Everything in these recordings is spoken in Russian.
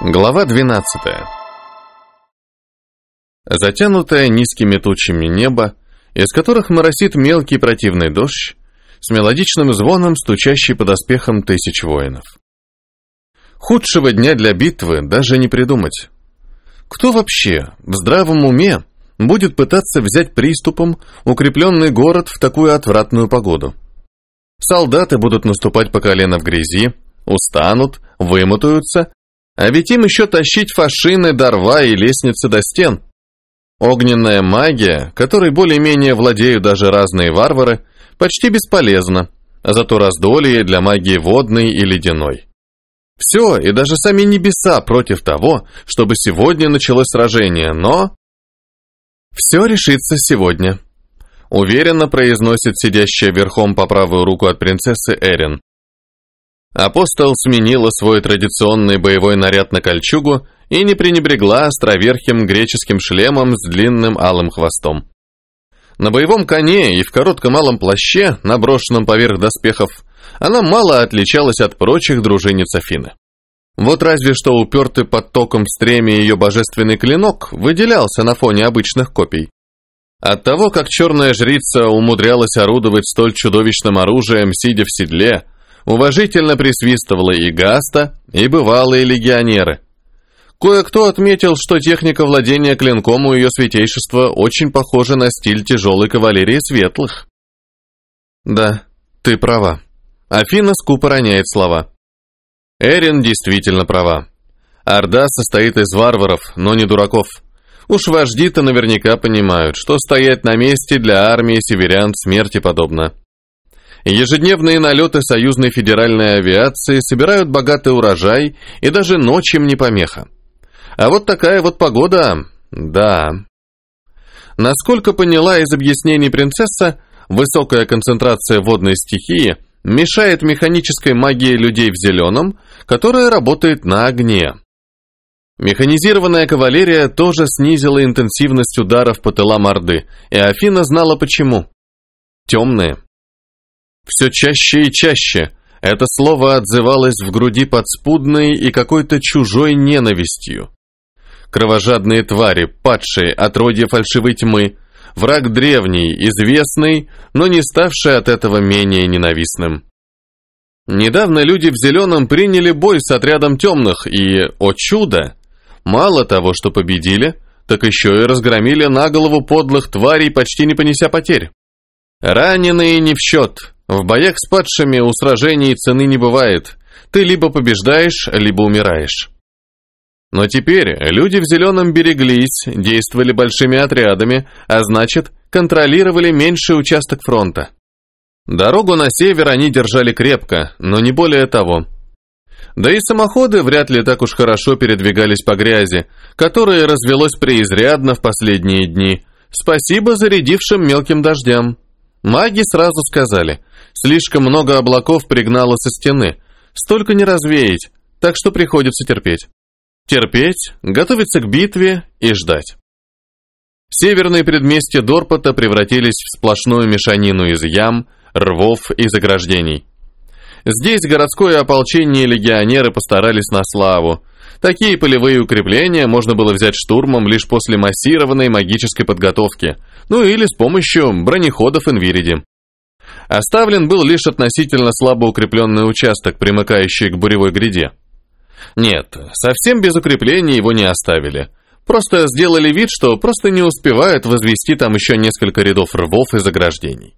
Глава 12. Затянутое низкими тучами небо, из которых моросит мелкий противный дождь, с мелодичным звоном, стучащий под оспехом тысяч воинов. Худшего дня для битвы даже не придумать. Кто вообще в здравом уме будет пытаться взять приступом укрепленный город в такую отвратную погоду? Солдаты будут наступать по колено в грязи, устанут, вымотаются а ведь им еще тащить фашины, дорва и лестницы до стен. Огненная магия, которой более-менее владеют даже разные варвары, почти бесполезна, зато раздолье для магии водной и ледяной. Все, и даже сами небеса против того, чтобы сегодня началось сражение, но... Все решится сегодня. Уверенно произносит сидящая верхом по правую руку от принцессы Эрин. Апостол сменила свой традиционный боевой наряд на кольчугу и не пренебрегла островерхим греческим шлемом с длинным алым хвостом. На боевом коне и в коротком алом плаще, наброшенном поверх доспехов, она мало отличалась от прочих дружинниц Афины. Вот разве что упертый под током в ее божественный клинок выделялся на фоне обычных копий. От того, как черная жрица умудрялась орудовать столь чудовищным оружием, сидя в седле, уважительно присвистывала и Гаста, и бывалые легионеры. Кое-кто отметил, что техника владения клинком у ее святейшества очень похожа на стиль тяжелой кавалерии светлых. Да, ты права. Афина скупо роняет слова. Эрин действительно права. Орда состоит из варваров, но не дураков. Уж вожди-то наверняка понимают, что стоять на месте для армии северян смерти подобно. Ежедневные налеты союзной федеральной авиации собирают богатый урожай, и даже ночью не помеха. А вот такая вот погода, да. Насколько поняла из объяснений принцесса, высокая концентрация водной стихии мешает механической магии людей в зеленом, которая работает на огне. Механизированная кавалерия тоже снизила интенсивность ударов по тылам Орды, и Афина знала почему. Темные. Все чаще и чаще это слово отзывалось в груди подспудной и какой-то чужой ненавистью. Кровожадные твари, падшие от роди фальшивой тьмы, враг древний, известный, но не ставший от этого менее ненавистным. Недавно люди в зеленом приняли бой с отрядом темных и, о чудо, мало того, что победили, так еще и разгромили на голову подлых тварей, почти не понеся потерь. Раненые не в счет, в боях с падшими у сражений цены не бывает. Ты либо побеждаешь, либо умираешь. Но теперь люди в зеленом береглись, действовали большими отрядами, а значит, контролировали меньший участок фронта. Дорогу на север они держали крепко, но не более того. Да и самоходы вряд ли так уж хорошо передвигались по грязи, которая развелось преизрядно в последние дни. Спасибо зарядившим мелким дождям. Маги сразу сказали, слишком много облаков пригнало со стены, столько не развеять, так что приходится терпеть. Терпеть, готовиться к битве и ждать. Северные предместья Дорпота превратились в сплошную мешанину из ям, рвов и заграждений. Здесь городское ополчение легионеры постарались на славу. Такие полевые укрепления можно было взять штурмом лишь после массированной магической подготовки, ну или с помощью бронеходов Инвириди. Оставлен был лишь относительно слабо укрепленный участок, примыкающий к буревой гряде. Нет, совсем без укрепления его не оставили. Просто сделали вид, что просто не успевают возвести там еще несколько рядов рвов и заграждений.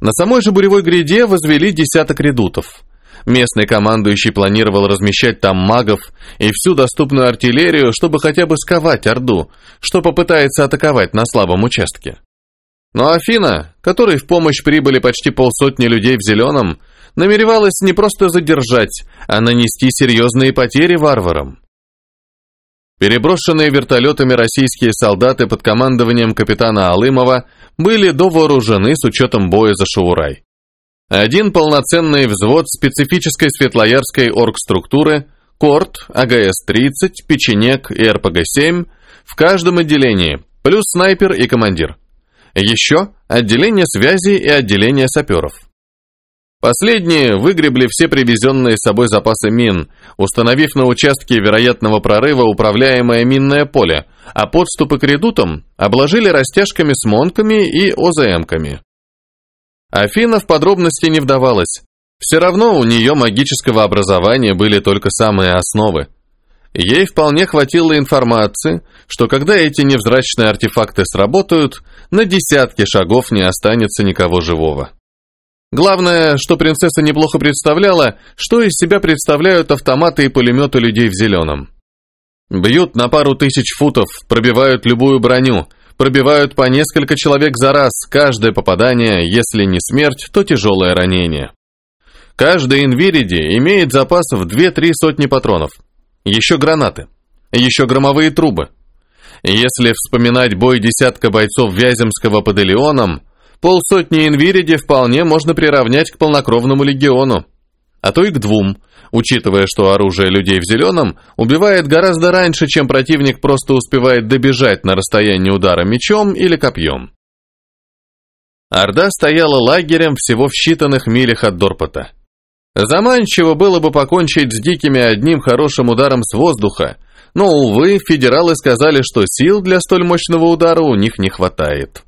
На самой же буревой гряде возвели десяток редутов. Местный командующий планировал размещать там магов и всю доступную артиллерию, чтобы хотя бы сковать Орду, что попытается атаковать на слабом участке. Но Афина, которой в помощь прибыли почти полсотни людей в зеленом, намеревалась не просто задержать, а нанести серьезные потери варварам. Переброшенные вертолетами российские солдаты под командованием капитана Алымова были довооружены с учетом боя за Шаурай. Один полноценный взвод специфической светлоярской оргструктуры, КОРТ, АГС-30, Печенек и РПГ-7 в каждом отделении, плюс снайпер и командир. Еще отделение связи и отделение саперов. Последние выгребли все привезенные с собой запасы мин, установив на участке вероятного прорыва управляемое минное поле, а подступы к редутам обложили растяжками с монками и ОЗМками. Афина в подробности не вдавалась. Все равно у нее магического образования были только самые основы. Ей вполне хватило информации, что когда эти невзрачные артефакты сработают, на десятки шагов не останется никого живого. Главное, что принцесса неплохо представляла, что из себя представляют автоматы и пулеметы людей в зеленом. Бьют на пару тысяч футов, пробивают любую броню, пробивают по несколько человек за раз, каждое попадание, если не смерть, то тяжелое ранение. Каждый инвириди имеет запас в 2-3 сотни патронов. Еще гранаты. Еще громовые трубы. Если вспоминать бой десятка бойцов Вяземского под Элеоном, Полсотни инвириди вполне можно приравнять к полнокровному легиону, а то и к двум, учитывая, что оружие людей в зеленом убивает гораздо раньше, чем противник просто успевает добежать на расстояние удара мечом или копьем. Орда стояла лагерем всего в считанных милях от Дорпота. Заманчиво было бы покончить с дикими одним хорошим ударом с воздуха, но, увы, федералы сказали, что сил для столь мощного удара у них не хватает.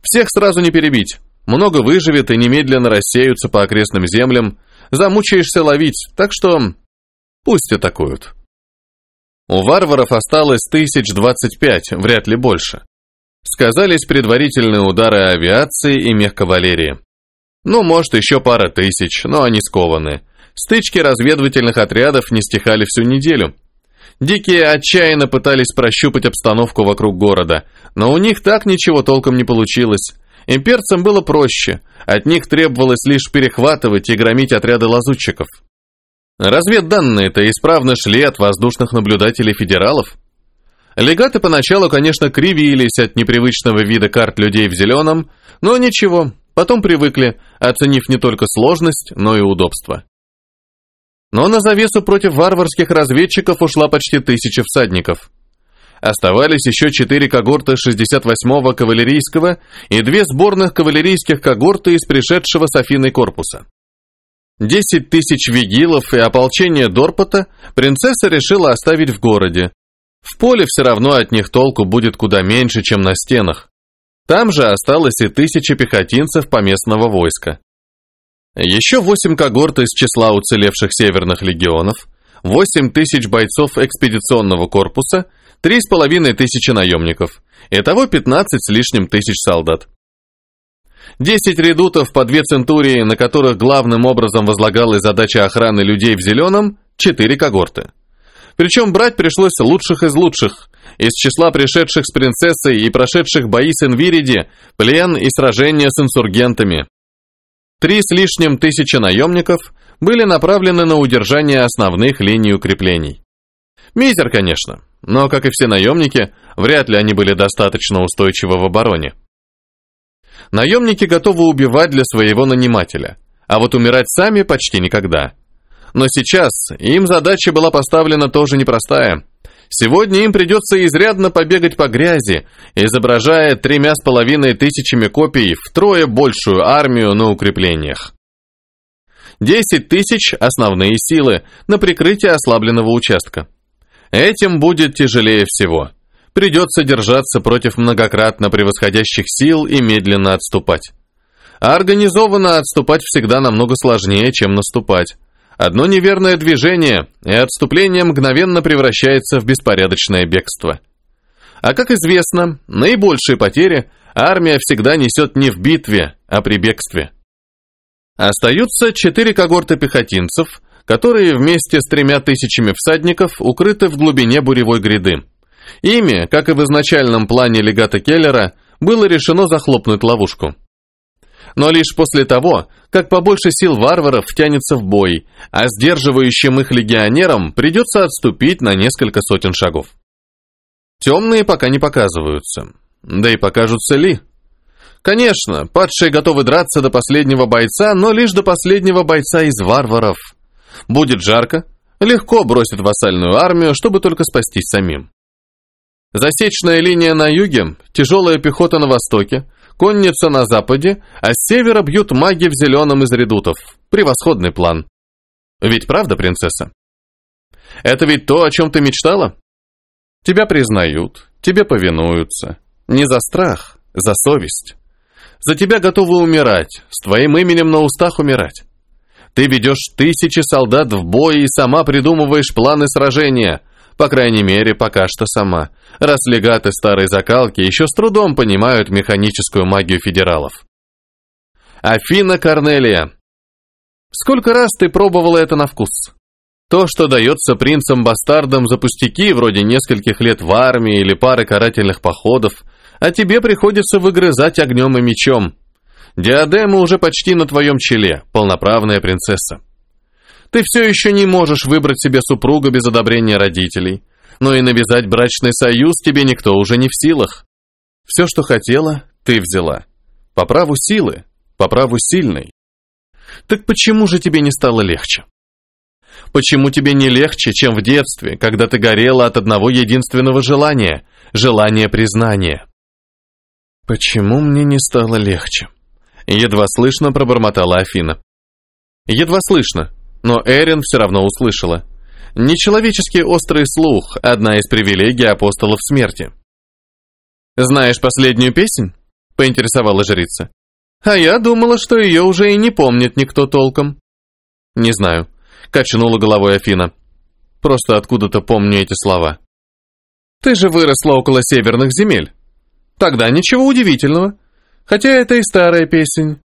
Всех сразу не перебить. Много выживет и немедленно рассеются по окрестным землям. Замучаешься ловить, так что пусть атакуют. У варваров осталось тысяч двадцать пять, вряд ли больше. Сказались предварительные удары авиации и мехкавалерии. Ну, может, еще пара тысяч, но они скованы. Стычки разведывательных отрядов не стихали всю неделю. Дикие отчаянно пытались прощупать обстановку вокруг города, но у них так ничего толком не получилось. Имперцам было проще, от них требовалось лишь перехватывать и громить отряды лазутчиков. Разведданные-то исправно шли от воздушных наблюдателей федералов. Легаты поначалу, конечно, кривились от непривычного вида карт людей в зеленом, но ничего, потом привыкли, оценив не только сложность, но и удобство. Но на завесу против варварских разведчиков ушла почти тысяча всадников. Оставались еще четыре когорты 68-го кавалерийского и две сборных кавалерийских когорты из пришедшего с Афиной корпуса. Десять тысяч вигилов и ополчение Дорпота принцесса решила оставить в городе. В поле все равно от них толку будет куда меньше, чем на стенах. Там же осталось и тысяча пехотинцев поместного войска. Еще восемь когорт из числа уцелевших северных легионов, восемь тысяч бойцов экспедиционного корпуса, три с половиной тысячи наемников. Итого 15 с лишним тысяч солдат. Десять редутов по две центурии, на которых главным образом возлагалась задача охраны людей в зеленом, четыре когорты. Причем брать пришлось лучших из лучших, из числа пришедших с принцессой и прошедших бои с Инвириди, плен и сражения с инсургентами. Три с лишним тысячи наемников были направлены на удержание основных линий укреплений. Мизер, конечно, но, как и все наемники, вряд ли они были достаточно устойчивы в обороне. Наемники готовы убивать для своего нанимателя, а вот умирать сами почти никогда. Но сейчас им задача была поставлена тоже непростая – Сегодня им придется изрядно побегать по грязи, изображая тремя с половиной тысячами копий втрое большую армию на укреплениях. Десять тысяч – основные силы на прикрытие ослабленного участка. Этим будет тяжелее всего. Придется держаться против многократно превосходящих сил и медленно отступать. А организованно отступать всегда намного сложнее, чем наступать. Одно неверное движение, и отступление мгновенно превращается в беспорядочное бегство. А как известно, наибольшие потери армия всегда несет не в битве, а при бегстве. Остаются четыре когорты пехотинцев, которые вместе с тремя тысячами всадников укрыты в глубине буревой гряды. Ими, как и в изначальном плане легата Келлера, было решено захлопнуть ловушку но лишь после того, как побольше сил варваров тянется в бой, а сдерживающим их легионерам придется отступить на несколько сотен шагов. Темные пока не показываются. Да и покажутся ли? Конечно, падшие готовы драться до последнего бойца, но лишь до последнего бойца из варваров. Будет жарко, легко бросит вассальную армию, чтобы только спастись самим. Засечная линия на юге, тяжелая пехота на востоке, конница на западе, а с севера бьют маги в зеленом из редутов. Превосходный план. Ведь правда, принцесса? Это ведь то, о чем ты мечтала? Тебя признают, тебе повинуются. Не за страх, за совесть. За тебя готовы умирать, с твоим именем на устах умирать. Ты ведешь тысячи солдат в бой и сама придумываешь планы сражения – по крайней мере, пока что сама. Раз легаты старой закалки еще с трудом понимают механическую магию федералов. Афина Корнелия. Сколько раз ты пробовала это на вкус? То, что дается принцам-бастардам за пустяки, вроде нескольких лет в армии или пары карательных походов, а тебе приходится выгрызать огнем и мечом. Диадема уже почти на твоем челе, полноправная принцесса. Ты все еще не можешь выбрать себе супруга без одобрения родителей, но и навязать брачный союз тебе никто уже не в силах. Все, что хотела, ты взяла. По праву силы, по праву сильной. Так почему же тебе не стало легче? Почему тебе не легче, чем в детстве, когда ты горела от одного единственного желания – желания признания? Почему мне не стало легче? Едва слышно пробормотала Афина. Едва слышно, но Эрин все равно услышала. Нечеловеческий острый слух – одна из привилегий апостолов смерти. «Знаешь последнюю песнь?» – поинтересовала жрица. «А я думала, что ее уже и не помнит никто толком». «Не знаю», – качнула головой Афина. «Просто откуда-то помню эти слова». «Ты же выросла около северных земель. Тогда ничего удивительного. Хотя это и старая песень.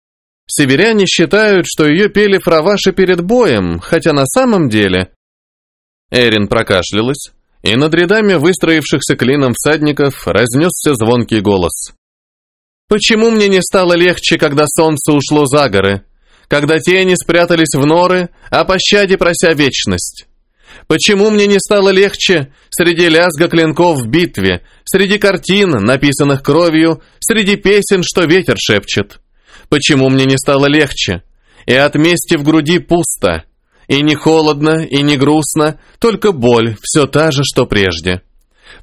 Северяне считают, что ее пели фраваши перед боем, хотя на самом деле... Эрин прокашлялась, и над рядами выстроившихся клином всадников разнесся звонкий голос. «Почему мне не стало легче, когда солнце ушло за горы? Когда тени спрятались в норы, а пощаде прося вечность? Почему мне не стало легче среди лязга клинков в битве, среди картин, написанных кровью, среди песен, что ветер шепчет?» почему мне не стало легче. И от мести в груди пусто. И не холодно, и не грустно, только боль, все та же, что прежде.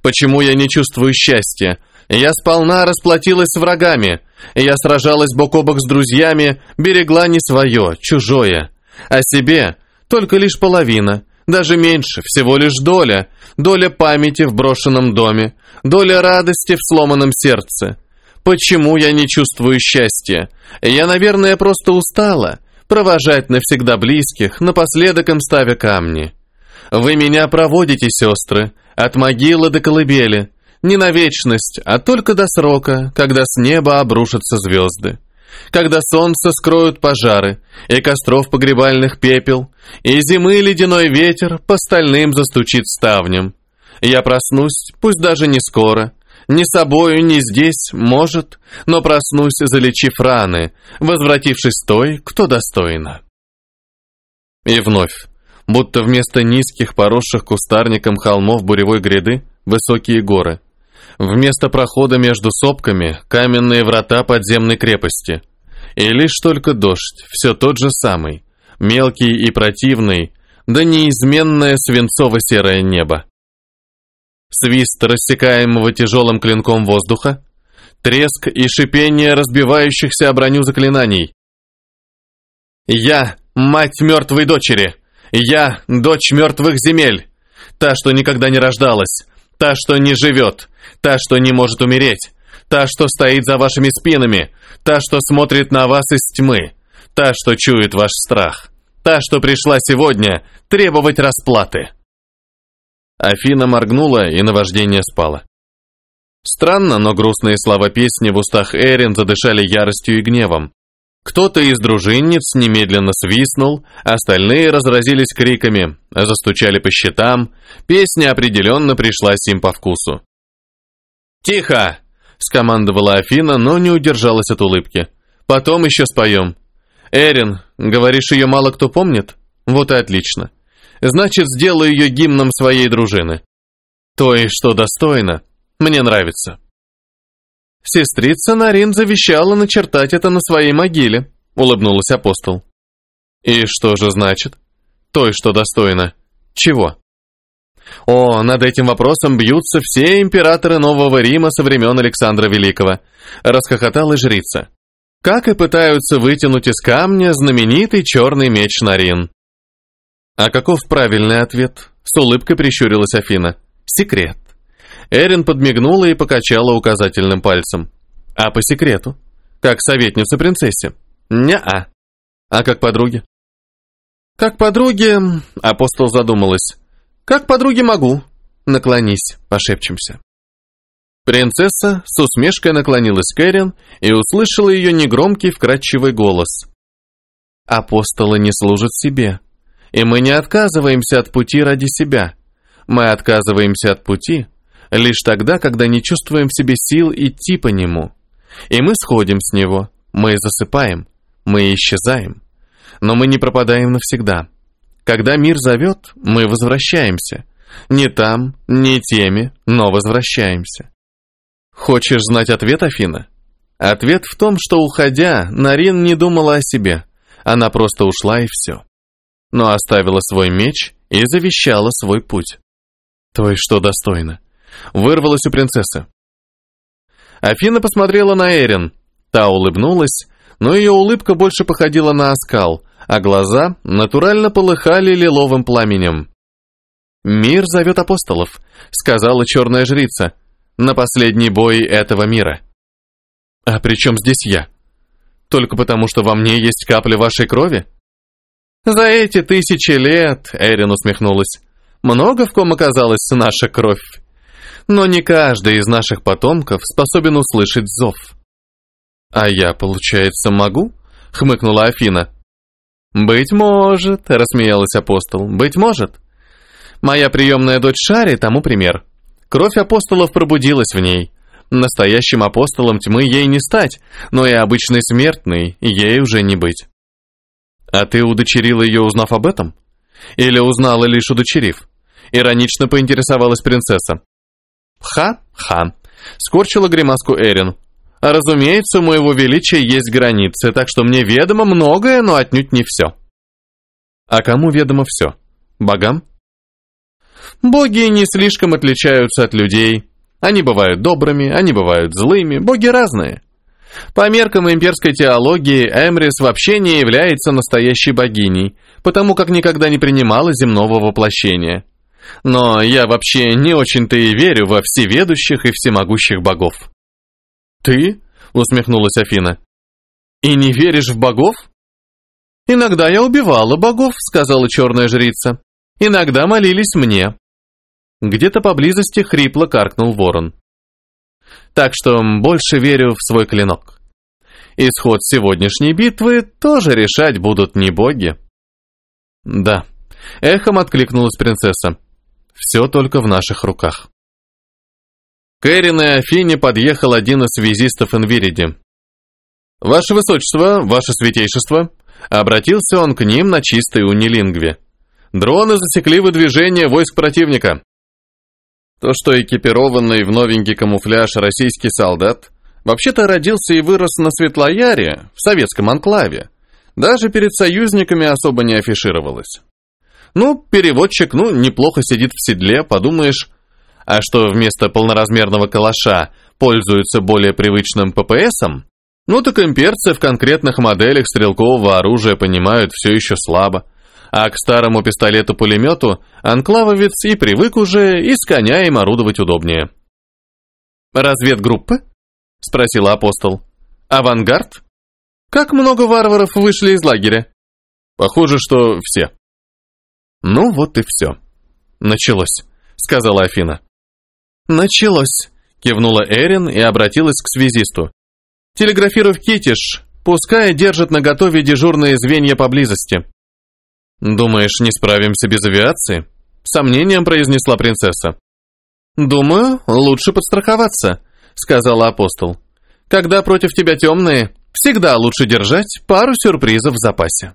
Почему я не чувствую счастья? Я сполна расплатилась с врагами. Я сражалась бок о бок с друзьями, берегла не свое, чужое. А себе только лишь половина, даже меньше, всего лишь доля. Доля памяти в брошенном доме, доля радости в сломанном сердце. Почему я не чувствую счастья? Я, наверное, просто устала. Провожать навсегда близких, напоследок им ставя камни. Вы меня проводите, сестры, от могилы до колыбели. Не на вечность, а только до срока, когда с неба обрушатся звезды. Когда солнце скроют пожары, и костров погребальных пепел, и зимы ледяной ветер по стальным застучит ставнем. Я проснусь, пусть даже не скоро, ни собою, ни здесь, может, но проснусь, залечив раны, возвратившись той, кто достойна. И вновь, будто вместо низких, поросших кустарником холмов буревой гряды, высокие горы. Вместо прохода между сопками – каменные врата подземной крепости. И лишь только дождь, все тот же самый, мелкий и противный, да неизменное свинцово-серое небо свист рассекаемого тяжелым клинком воздуха, треск и шипение разбивающихся о броню заклинаний. «Я — мать мертвой дочери! Я — дочь мертвых земель! Та, что никогда не рождалась, та, что не живет, та, что не может умереть, та, что стоит за вашими спинами, та, что смотрит на вас из тьмы, та, что чует ваш страх, та, что пришла сегодня требовать расплаты!» Афина моргнула, и наваждение спало. Странно, но грустные слова песни в устах Эрин задышали яростью и гневом. Кто-то из дружинниц немедленно свистнул, остальные разразились криками, застучали по щитам. Песня определенно пришлась им по вкусу. «Тихо!» — скомандовала Афина, но не удержалась от улыбки. «Потом еще споем. Эрин, говоришь, ее мало кто помнит? Вот и отлично. Значит, сделаю ее гимном своей дружины. То и что достойно. Мне нравится. Сестрица Нарин завещала начертать это на своей могиле, улыбнулась апостол. И что же значит? То и что достойно. Чего? О, над этим вопросом бьются все императоры Нового Рима со времен Александра Великого. Расхохотала жрица. Как и пытаются вытянуть из камня знаменитый черный меч Нарин. А каков правильный ответ? С улыбкой прищурилась Афина. Секрет. Эрин подмигнула и покачала указательным пальцем. А по секрету? Как советница принцессе? Не-а. А как подруги? Как подруги, апостол задумалась. Как подруги могу. Наклонись, пошепчемся. Принцесса с усмешкой наклонилась к Эрин и услышала ее негромкий вкрадчивый голос. Апостолы не служат себе, и мы не отказываемся от пути ради себя. Мы отказываемся от пути лишь тогда, когда не чувствуем в себе сил идти по нему. И мы сходим с него, мы засыпаем, мы исчезаем. Но мы не пропадаем навсегда. Когда мир зовет, мы возвращаемся. Не там, не теми, но возвращаемся. Хочешь знать ответ, Афина? Ответ в том, что, уходя, Нарин не думала о себе. Она просто ушла и все. Но оставила свой меч и завещала свой путь. То есть что достойно. Вырвалась у принцессы. Афина посмотрела на Эрин. Та улыбнулась, но ее улыбка больше походила на оскал, а глаза натурально полыхали лиловым пламенем. «Мир зовет апостолов», — сказала черная жрица, — «на последний бой этого мира». «А при чем здесь я? Только потому, что во мне есть капля вашей крови?» «За эти тысячи лет», — Эрин усмехнулась, — «много в ком оказалась наша кровь. Но не каждый из наших потомков способен услышать зов». «А я, получается, могу?» — хмыкнула Афина. «Быть может», — рассмеялась апостол, — «быть может». Моя приемная дочь Шари тому пример. Кровь апостолов пробудилась в ней. Настоящим апостолом тьмы ей не стать, но и обычной смертной ей уже не быть. А ты удочерила ее, узнав об этом? Или узнала лишь удочерив? Иронично поинтересовалась принцесса. Ха-ха. Скорчила гримаску Эрин. Разумеется, у моего величия есть границы, так что мне ведомо многое, но отнюдь не все. А кому ведомо все? Богам? Боги не слишком отличаются от людей. Они бывают добрыми, они бывают злыми, боги разные. По меркам имперской теологии, Эмрис вообще не является настоящей богиней, потому как никогда не принимала земного воплощения. Но я вообще не очень-то и верю во всеведущих и всемогущих богов. «Ты?» — усмехнулась Афина. «И не веришь в богов?» «Иногда я убивала богов», — сказала черная жрица. «Иногда молились мне». Где-то поблизости хрипло каркнул ворон. «Так что больше верю в свой клинок. Исход сегодняшней битвы тоже решать будут не боги». «Да», — эхом откликнулась принцесса. «Все только в наших руках». К Эрин и Афине подъехал один из связистов Инвириди. «Ваше Высочество, Ваше Святейшество!» Обратился он к ним на чистой унилингве. «Дроны засекли выдвижение войск противника». То, что экипированный в новенький камуфляж российский солдат вообще-то родился и вырос на Светлояре, в советском анклаве, даже перед союзниками особо не афишировалось. Ну, переводчик, ну, неплохо сидит в седле, подумаешь, а что вместо полноразмерного калаша пользуются более привычным ППСом, ну так имперцы в конкретных моделях стрелкового оружия понимают все еще слабо. А к старому пистолету-пулемету анклавовец и привык уже, и с коня им орудовать удобнее. «Разведгруппы?» — спросил апостол. «Авангард? Как много варваров вышли из лагеря?» «Похоже, что все». «Ну вот и все. Началось», — сказала Афина. «Началось», — кивнула Эрин и обратилась к связисту. «Телеграфируй в Китиш, пускай держат наготове дежурные звенья поблизости». «Думаешь, не справимся без авиации?» — сомнением произнесла принцесса. «Думаю, лучше подстраховаться», — сказала апостол. «Когда против тебя темные, всегда лучше держать пару сюрпризов в запасе».